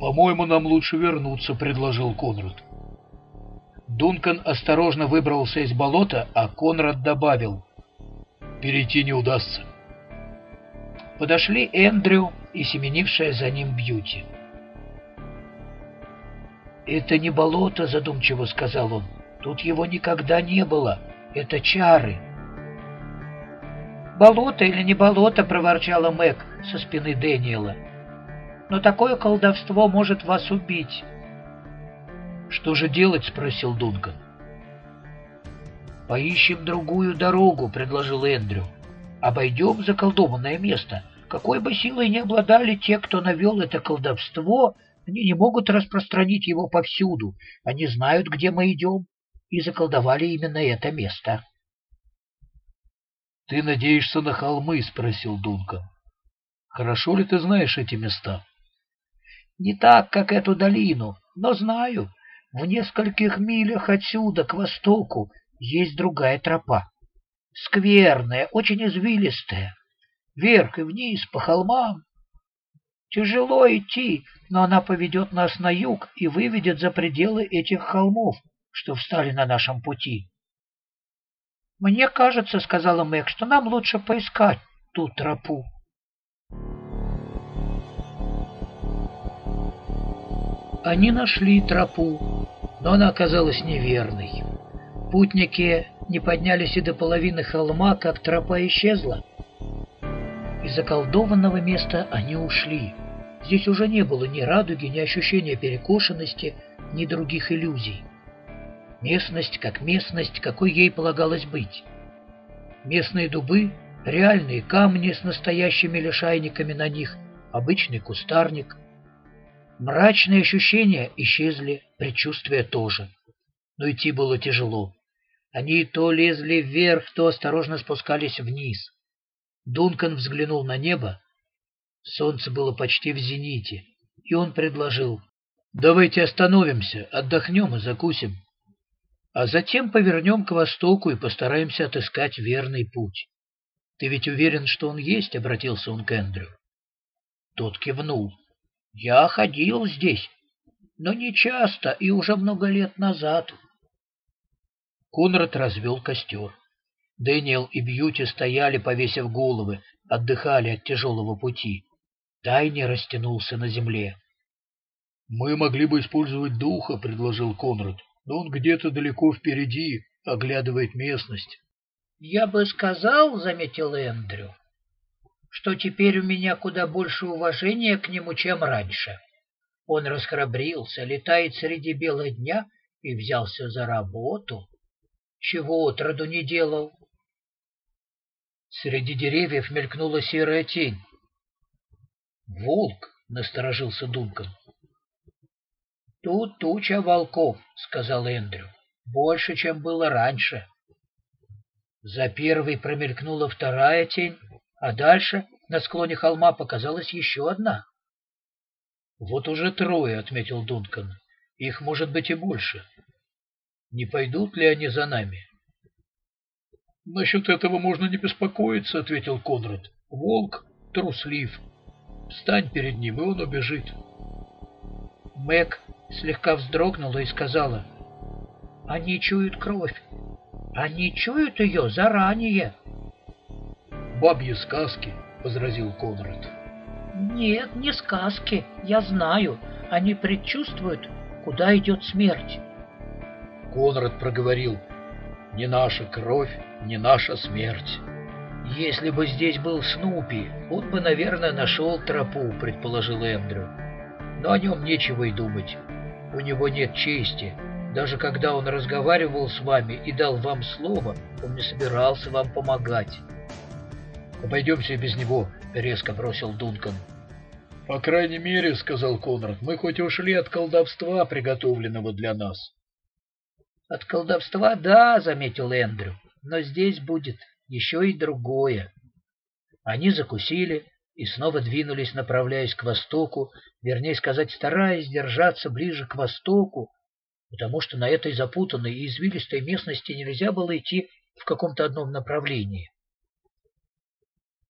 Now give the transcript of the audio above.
«По-моему, нам лучше вернуться», — предложил Конрад. Дункан осторожно выбрался из болота, а Конрад добавил. «Перейти не удастся». Подошли Эндрю и семенившая за ним Бьюти. «Это не болото», — задумчиво сказал он. «Тут его никогда не было. Это чары». «Болото или не болото», — проворчала Мэг со спины Дэниела. «Но такое колдовство может вас убить». «Что же делать?» — спросил Дункан. «Поищем другую дорогу», — предложил Эндрю. «Обойдем заколдованное место. Какой бы силой ни обладали те, кто навел это колдовство, они не могут распространить его повсюду. Они знают, где мы идем, и заколдовали именно это место». «Ты надеешься на холмы?» — спросил Дункан. «Хорошо ли ты знаешь эти места?» «Не так, как эту долину, но знаю. В нескольких милях отсюда, к востоку, есть другая тропа. Скверная, очень извилистая. Вверх и вниз, по холмам. Тяжело идти, но она поведет нас на юг и выведет за пределы этих холмов, что встали на нашем пути. «Мне кажется, — сказала Мэг, — что нам лучше поискать ту тропу». Они нашли тропу, но она оказалась неверной. Путники не поднялись и до половины холма, как тропа исчезла. Из заколдованного места они ушли. Здесь уже не было ни радуги, ни ощущения перекошенности, ни других иллюзий. Местность как местность, какой ей полагалось быть. Местные дубы, реальные камни с настоящими лишайниками на них, обычный кустарник — Мрачные ощущения исчезли, предчувствия тоже. Но идти было тяжело. Они то лезли вверх, то осторожно спускались вниз. Дункан взглянул на небо. Солнце было почти в зените, и он предложил. «Давайте остановимся, отдохнем и закусим. А затем повернем к востоку и постараемся отыскать верный путь. Ты ведь уверен, что он есть?» — обратился он к Эндрю. Тот кивнул. Я ходил здесь, но не часто и уже много лет назад. Конрад развел костер. Дэниел и Бьюти стояли, повесив головы, отдыхали от тяжелого пути. Тайни растянулся на земле. — Мы могли бы использовать духа, — предложил Конрад, — но он где-то далеко впереди, оглядывает местность. — Я бы сказал, — заметил Эндрю, что теперь у меня куда больше уважения к нему, чем раньше. Он расхрабрился, летает среди бела дня и взялся за работу, чего отроду не делал. Среди деревьев мелькнула серая тень. «Волк!» — насторожился Дункан. «Тут туча волков», — сказал Эндрю. «Больше, чем было раньше». За первой промелькнула вторая тень, а дальше на склоне холма показалась еще одна. «Вот уже трое», — отметил Дункан. «Их может быть и больше. Не пойдут ли они за нами?» «Насчет этого можно не беспокоиться», — ответил Конрад. «Волк труслив. Встань перед ним, и он убежит». Мэг слегка вздрогнула и сказала, «Они чуют кровь. Они чуют ее заранее» бабьи сказки, — возразил Конрад. Нет, не сказки, я знаю. Они предчувствуют, куда идет смерть. Конрад проговорил, не наша кровь, не наша смерть. Если бы здесь был Снупи, он бы, наверное, нашел тропу, предположил Эндрю. Но о нем нечего и думать. У него нет чести. Даже когда он разговаривал с вами и дал вам слово, он не собирался вам помогать. «Обойдемся без него», — резко бросил Дункан. «По крайней мере, — сказал Конрад, — мы хоть ушли от колдовства, приготовленного для нас». «От колдовства, да, — заметил Эндрю, — но здесь будет еще и другое». Они закусили и снова двинулись, направляясь к востоку, вернее сказать, стараясь держаться ближе к востоку, потому что на этой запутанной и извилистой местности нельзя было идти в каком-то одном направлении.